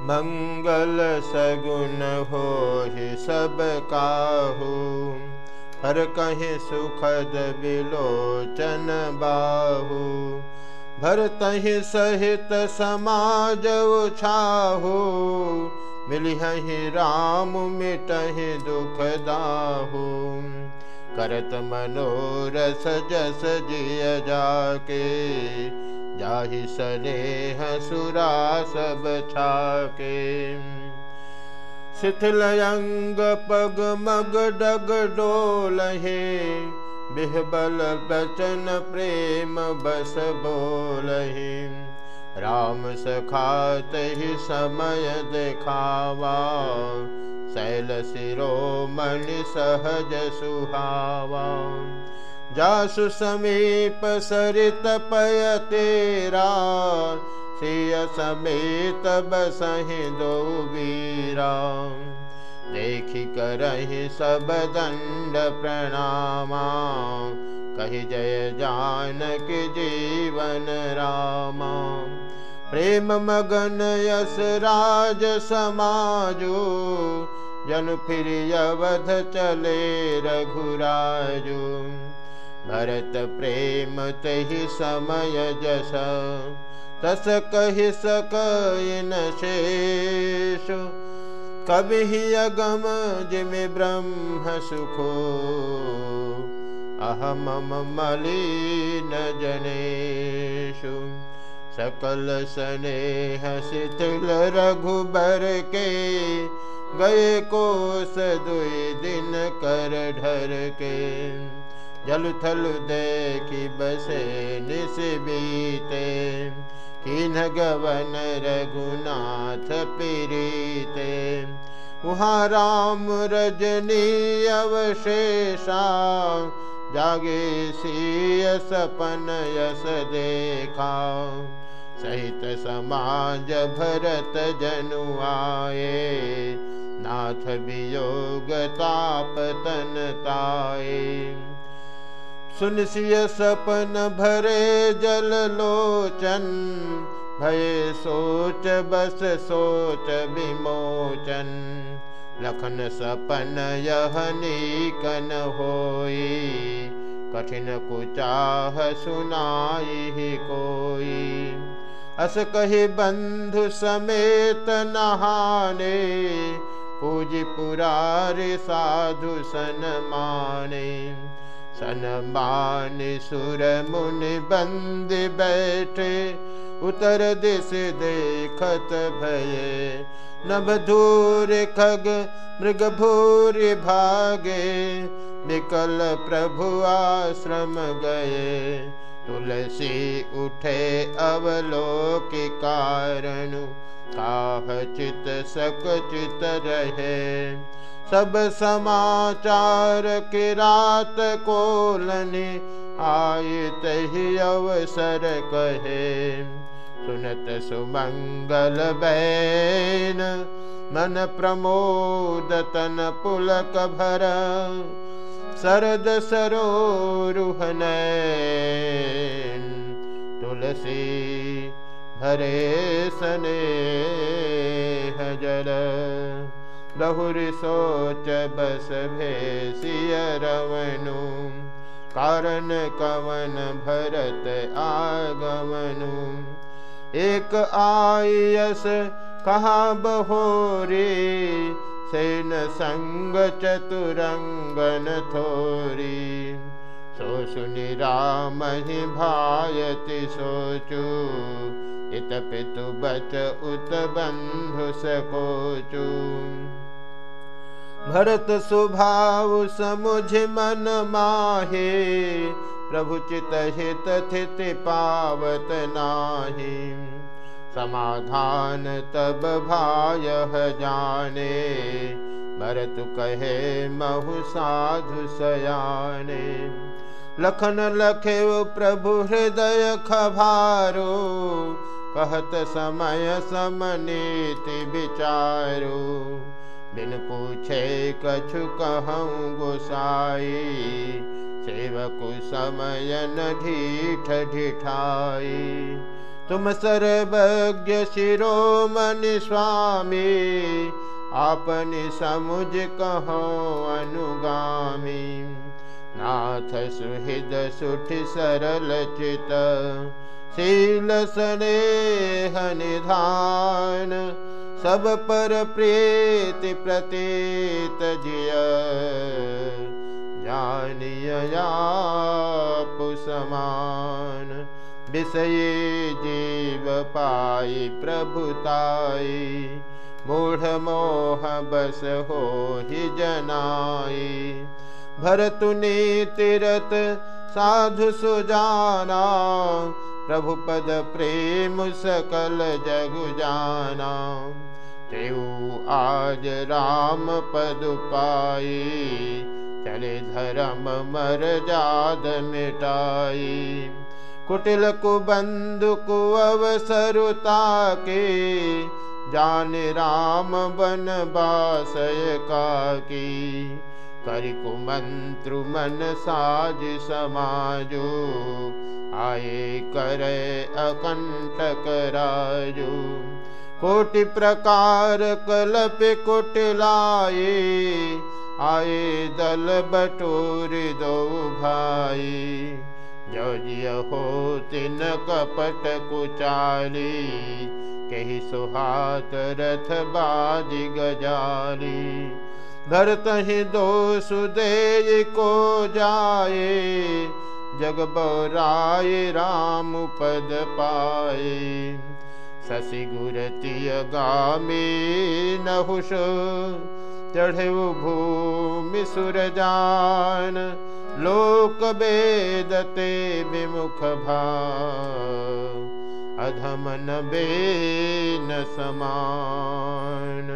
मंगल सगुन हो सब काहू। हर कहीं सुखद विलोचन बाहू। भरतहि सहित समाज उछाहू। मिलहि राम मिटहि दुख दाहू। करत मनोरस जस जिय जाके। जाहि सनेह सुरा सब छाके। शिथिल अंग पग मग डग डोलहे, बिहबल बचन प्रेम बस बोलहि। राम सखात ही समय देखावा, शैल शिरोमणि सहज सुहावा। जासु समीप सरित पय तेरा, सिय समेत बसहि दो वीरा। देखि करहि सब दंड प्रणामा, कहि जय जानक जीवन रामा। प्रेम मगन यस राज समाजो, जन फिर अवध चले रघुराजो। भरत प्रेम तहि समय जस, तस कहि सक शेष। कभी अगम जिमि ब्रह्म सुखो, अहम मलिन जनेशु सकल स्नेह शिथिल रघुबर के, गए कोस दुई दिन कर ढर के। जल थल देखी बसे निस बीते। किन गवन रघुनाथ पीरीते। वहाँ राम रजनी अवशेषा। जागे सीय सपन यस देखा। सहित समाज भरत जनु आए। नाथ वियोग ताप तन ताए। सुन सिय सपन भरे जल लोचन, भय सोच बस सोच विमोचन। लखन सपन यह नीकन होई, कठिन कुचाह सुनाई कोई। अस कही बंधु समेत नहाने, पूज पुरारे साधु सन माने। सुर मुनि बंद बैठे उतर दिश देखत भये। नभ धूर खग मृग भूर भागे विकल प्रभु आश्रम गए तुलसी उठे अवलोक कारण काह चित सक चित रहे। सब समाचार अवसर कहे। सुनत सुमंगल बैन मन प्रमोद तन पुलक भर शरद सरोरुहन तुलसी भरे सने जल बहुरी सोच बस भेसिय रवनु कारण कवन भरत आगमनु एक आयस कहा बहोरे सेन संग चतुरंगन थोरी सो सुनि राम ही भायति सोचू इत पितु बच उत बंधु सकोचू। भरत स्वभाव समुझ मन माहे प्रभु चित हित थित पावत नाही समाधान तब भाय जाने। भरत कहे, महु साधु सयाने। लखन लखे प्रभु हृदय खभारो। कहत समय समनीति विचारो। बिन पूछे, कछु कहूँ गोसाई? सेवक समय न ढीठ ढिठाई। तुम सर्वज्ञ शिरोमणि स्वामी, आपनि समुझ कहो अनुगामी। नाथ सुहृद सुठ सरल चित, शील स्नेह निधान। सब पर प्रीति प्रतीत जिय, जानिया समान विषय जीव पाई प्रभुताई मूढ़ मोह बस हो ही जनाई। भरतुनि तीरथ साधु सुजाना। प्रभु पद प्रेम सकल जगु जाना। तेऊ आज राम पद पाई। चले धर्म मर जाद मिटाई। कुटिल कुबंधु कुअवसरुता के जान राम बन बासय का की करिकु मंत्रु मन साज समाजो आए करे अकंठक राजो। कोटि प्रकार कलप कुटलाए आए दल बटोर दो भाई जो तिन कपट कुचाली कही सुहात रथ बाजी गजाली भरत ही दो सुदे को जाए जग बराय राम पद पाए शशि गुरतिय गामी नहुष चढ़े भूमि सुरजान लोक बेदते विमुख भा अधमन बेन समान